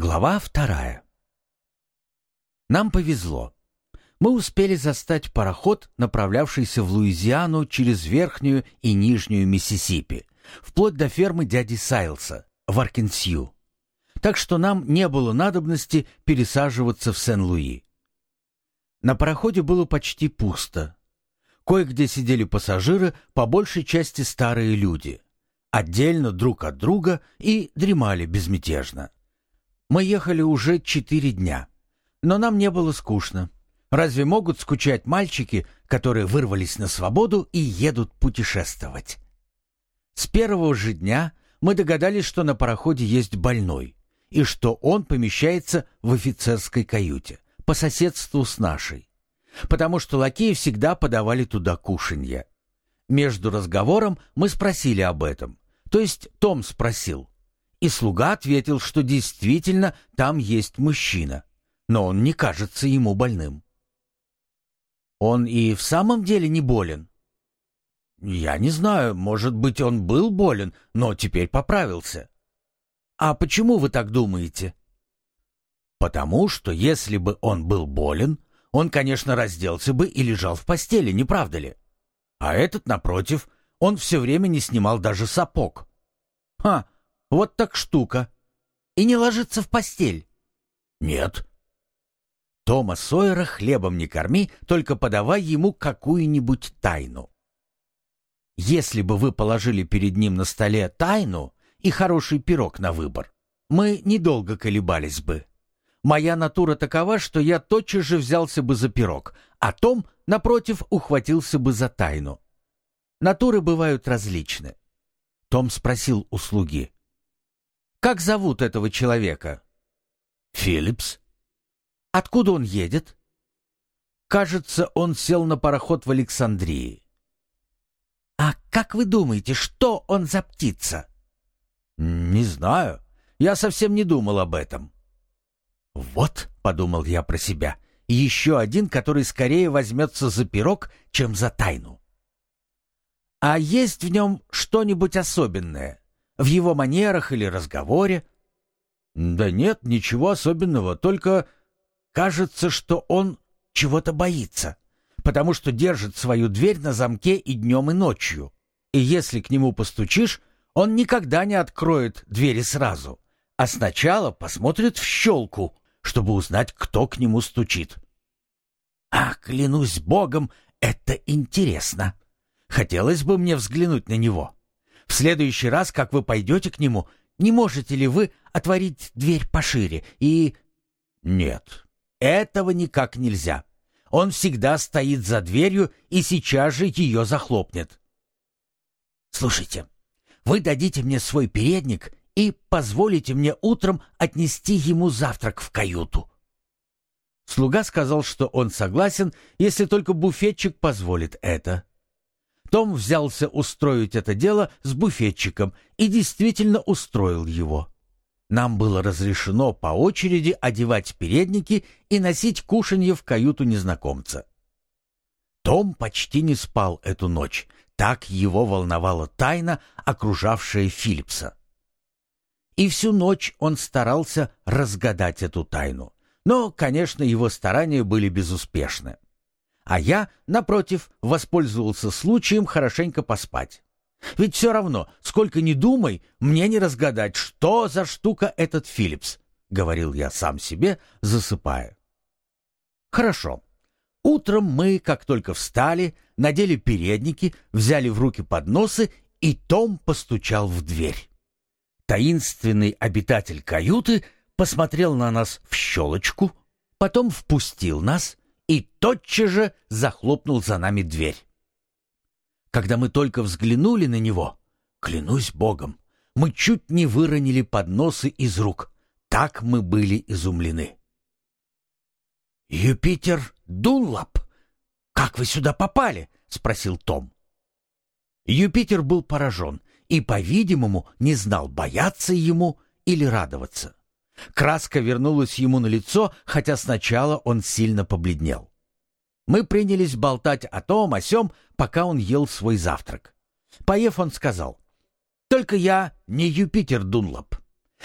Глава вторая. Нам повезло. Мы успели застать пароход, направлявшийся в Луизиану через Верхнюю и Нижнюю Миссисипи, вплоть до фермы дяди Сайлса в Аркенсью. Так что нам не было надобности пересаживаться в Сен-Луи. На пароходе было почти пусто. Кое-где сидели пассажиры, по большей части старые люди, отдельно друг от друга и дремали безмятежно. Мы ехали уже четыре дня, но нам не было скучно. Разве могут скучать мальчики, которые вырвались на свободу и едут путешествовать? С первого же дня мы догадались, что на пароходе есть больной, и что он помещается в офицерской каюте, по соседству с нашей, потому что лакеи всегда подавали туда кушанье. Между разговором мы спросили об этом, то есть Том спросил, и слуга ответил, что действительно там есть мужчина, но он не кажется ему больным. Он и в самом деле не болен. Я не знаю, может быть, он был болен, но теперь поправился. А почему вы так думаете? Потому что если бы он был болен, он, конечно, разделся бы и лежал в постели, не правда ли? А этот, напротив, он все время не снимал даже сапог. Ха, вот так штука. И не ложится в постель? Нет. Тома Сойера хлебом не корми, только подавай ему какую-нибудь тайну. Если бы вы положили перед ним на столе тайну и хороший пирог на выбор, мы недолго колебались бы. Моя натура такова, что я тотчас же взялся бы за пирог, а Том, напротив, ухватился бы за тайну. Натуры бывают различны. Том спросил у слуги. Как зовут этого человека? Филлипс. Откуда он едет? Кажется, он сел на пароход в Александрии. А как вы думаете, что он за птица? Не знаю. Я совсем не думал об этом. Вот, подумал я про себя, еще один, который скорее возьмется за пирог, чем за тайну. А есть в нем что-нибудь особенное? В его манерах или разговоре? Да нет, ничего особенного, только кажется, что он чего-то боится, потому что держит свою дверь на замке и днем, и ночью. И если к нему постучишь, он никогда не откроет двери сразу, а сначала посмотрит в щелку, чтобы узнать, кто к нему стучит. А, клянусь богом, это интересно. Хотелось бы мне взглянуть на него. В следующий раз, как вы пойдете к нему, не можете ли вы отворить дверь пошире и... Нет, этого никак нельзя. Он всегда стоит за дверью и сейчас же ее захлопнет. Слушайте, вы дадите мне свой передник и позволите мне утром отнести ему завтрак в каюту. Слуга сказал, что он согласен, если только буфетчик позволит это. Том взялся устроить это дело с буфетчиком и действительно устроил его. Нам было разрешено по очереди одевать передники и носить кушанье в каюту незнакомца. Том почти не спал эту ночь, так его волновала тайна, окружавшая Филлипса. И всю ночь он старался разгадать эту тайну. Но, конечно, его старания были безуспешны а я, напротив, воспользовался случаем хорошенько поспать. Ведь все равно, сколько ни думай, мне не разгадать, что за штука этот Филлипс, — говорил я сам себе, засыпая. Хорошо. Утром мы, как только встали, надели передники, взяли в руки подносы, и Том постучал в дверь. Таинственный обитатель каюты посмотрел на нас в щелочку, потом впустил нас и тотчас же захлопнул за нами дверь. Когда мы только взглянули на него, клянусь Богом, мы чуть не выронили подносы из рук. Так мы были изумлены. «Юпитер Дунлап, как вы сюда попали?» — спросил Том. Юпитер был поражен и, по-видимому, не знал, бояться ему или радоваться. Краска вернулась ему на лицо, хотя сначала он сильно побледнел. Мы принялись болтать о том, о сём, пока он ел свой завтрак. Поев, он сказал, «Только я не Юпитер Дунлоп.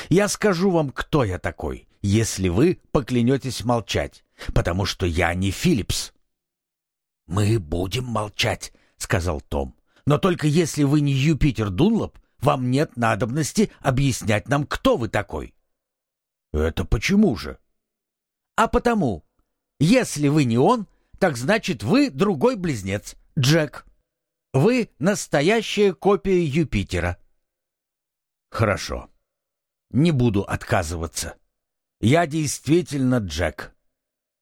Я скажу вам, кто я такой, если вы поклянетесь молчать, потому что я не Филлипс». «Мы будем молчать», — сказал Том. «Но только если вы не Юпитер Дунлоп, вам нет надобности объяснять нам, кто вы такой». «Это почему же?» «А потому, если вы не он, так значит вы другой близнец, Джек. Вы настоящая копия Юпитера». «Хорошо. Не буду отказываться. Я действительно Джек.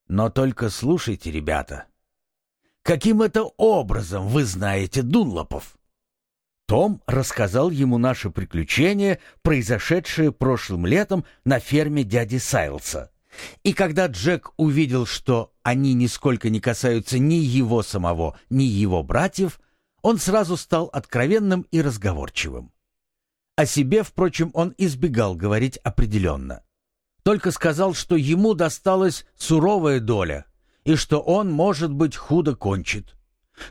Но только слушайте, ребята. Каким это образом вы знаете Дунлопов?» Том рассказал ему наше приключение, произошедшее прошлым летом на ферме дяди Сайлса. И когда Джек увидел, что они нисколько не касаются ни его самого, ни его братьев, он сразу стал откровенным и разговорчивым. О себе, впрочем, он избегал говорить определенно. Только сказал, что ему досталась суровая доля, и что он, может быть, худо кончит,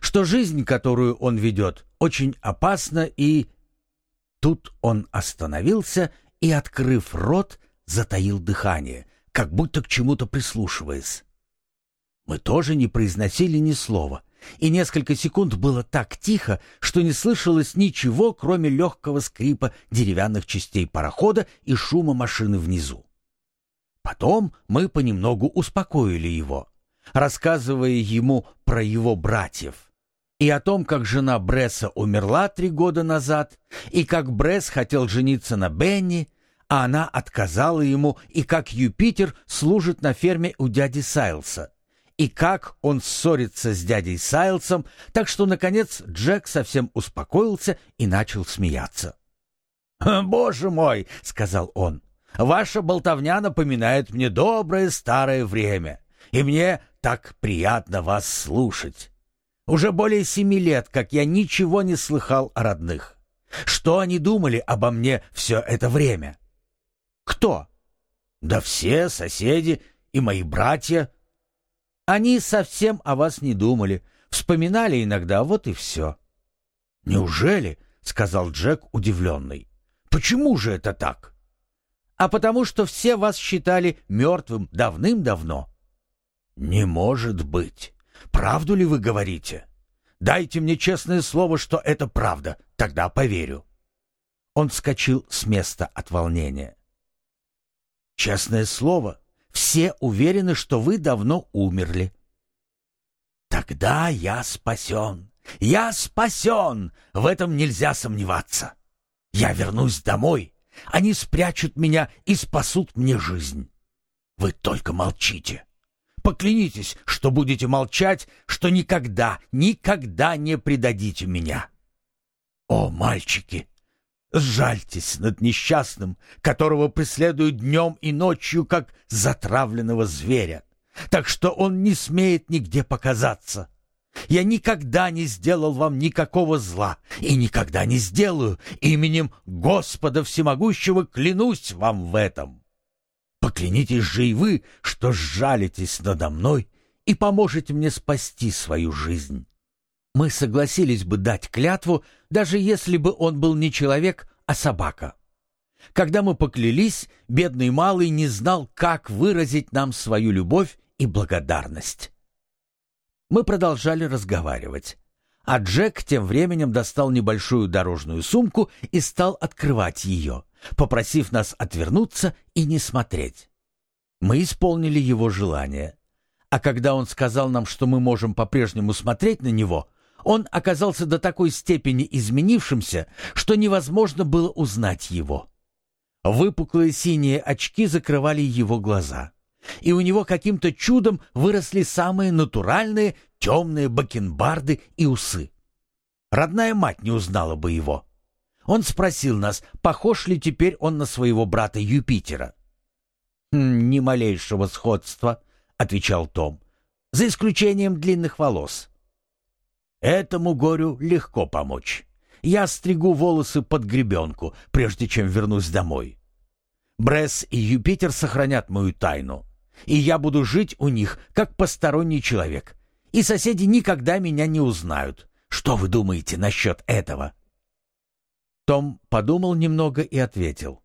что жизнь, которую он ведет, очень опасна и... Тут он остановился и, открыв рот, затаил дыхание, как будто к чему-то прислушиваясь. Мы тоже не произносили ни слова, и несколько секунд было так тихо, что не слышалось ничего, кроме легкого скрипа деревянных частей парохода и шума машины внизу. Потом мы понемногу успокоили его, рассказывая ему про его братьев и о том, как жена Бресса умерла три года назад, и как Бресс хотел жениться на Бенни, а она отказала ему, и как Юпитер служит на ферме у дяди Сайлса, и как он ссорится с дядей Сайлсом, так что, наконец, Джек совсем успокоился и начал смеяться. «Боже мой!» — сказал он. «Ваша болтовня напоминает мне доброе старое время, и мне так приятно вас слушать. Уже более семи лет, как я ничего не слыхал о родных. Что они думали обо мне все это время?» Кто? Да все соседи и мои братья. Они совсем о вас не думали, вспоминали иногда, вот и все. Неужели? — сказал Джек, удивленный. Почему же это так? А потому что все вас считали мертвым давным-давно. Не может быть. Правду ли вы говорите? Дайте мне честное слово, что это правда, тогда поверю. Он вскочил с места от волнения. Честное слово, все уверены, что вы давно умерли. Тогда я спасен. Я спасен. В этом нельзя сомневаться. Я вернусь домой. Они спрячут меня и спасут мне жизнь. Вы только молчите. Поклянитесь, что будете молчать, что никогда, никогда не предадите меня. О, мальчики, Сжальтесь над несчастным, которого преследуют днем и ночью, как затравленного зверя, так что он не смеет нигде показаться. Я никогда не сделал вам никакого зла и никогда не сделаю. Именем Господа Всемогущего клянусь вам в этом. Поклянитесь же и вы, что сжалитесь надо мной и поможете мне спасти свою жизнь. Мы согласились бы дать клятву, даже если бы он был не человек, а собака. Когда мы поклялись, бедный малый не знал, как выразить нам свою любовь и благодарность. Мы продолжали разговаривать, а Джек тем временем достал небольшую дорожную сумку и стал открывать ее, попросив нас отвернуться и не смотреть. Мы исполнили его желание. А когда он сказал нам, что мы можем по-прежнему смотреть на него, он оказался до такой степени изменившимся, что невозможно было узнать его. Выпуклые синие очки закрывали его глаза, и у него каким-то чудом выросли самые натуральные темные бакенбарды и усы. Родная мать не узнала бы его. Он спросил нас, похож ли теперь он на своего брата Юпитера. «Ни малейшего сходства», — отвечал Том, — «за исключением длинных волос». Этому горю легко помочь. Я стригу волосы под гребенку, прежде чем вернусь домой. Бресс и Юпитер сохранят мою тайну, и я буду жить у них, как посторонний человек. И соседи никогда меня не узнают. Что вы думаете насчет этого?» Том подумал немного и ответил.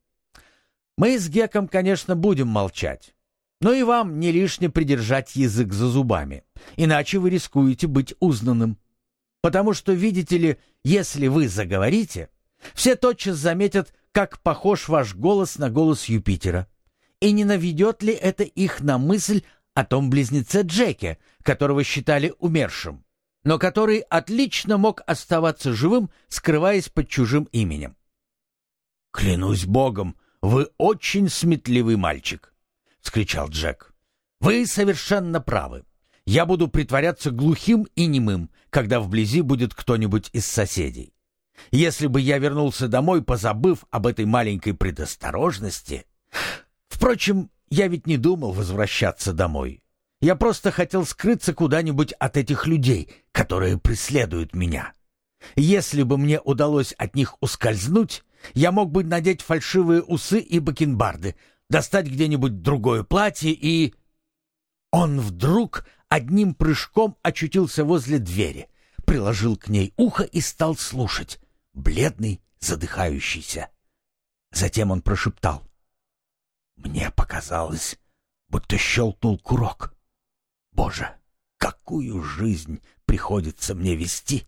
Мы с Геком, конечно, будем молчать. Но и вам не лишне придержать язык за зубами, иначе вы рискуете быть узнанным. Потому что, видите ли, если вы заговорите, все тотчас заметят, как похож ваш голос на голос Юпитера. И не наведет ли это их на мысль о том близнеце Джеке, которого считали умершим, но который отлично мог оставаться живым, скрываясь под чужим именем? «Клянусь богом, вы очень сметливый мальчик», — скричал Джек. «Вы совершенно правы. Я буду притворяться глухим и немым, когда вблизи будет кто-нибудь из соседей. Если бы я вернулся домой, позабыв об этой маленькой предосторожности... Впрочем, я ведь не думал возвращаться домой. Я просто хотел скрыться куда-нибудь от этих людей, которые преследуют меня. Если бы мне удалось от них ускользнуть, я мог бы надеть фальшивые усы и бакенбарды, достать где-нибудь другое платье и... Он вдруг одним прыжком очутился возле двери, приложил к ней ухо и стал слушать, бледный, задыхающийся. Затем он прошептал. «Мне показалось, будто щелкнул курок. Боже, какую жизнь приходится мне вести!»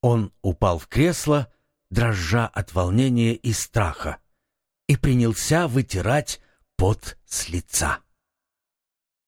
Он упал в кресло, дрожа от волнения и страха, и принялся вытирать пот с лица.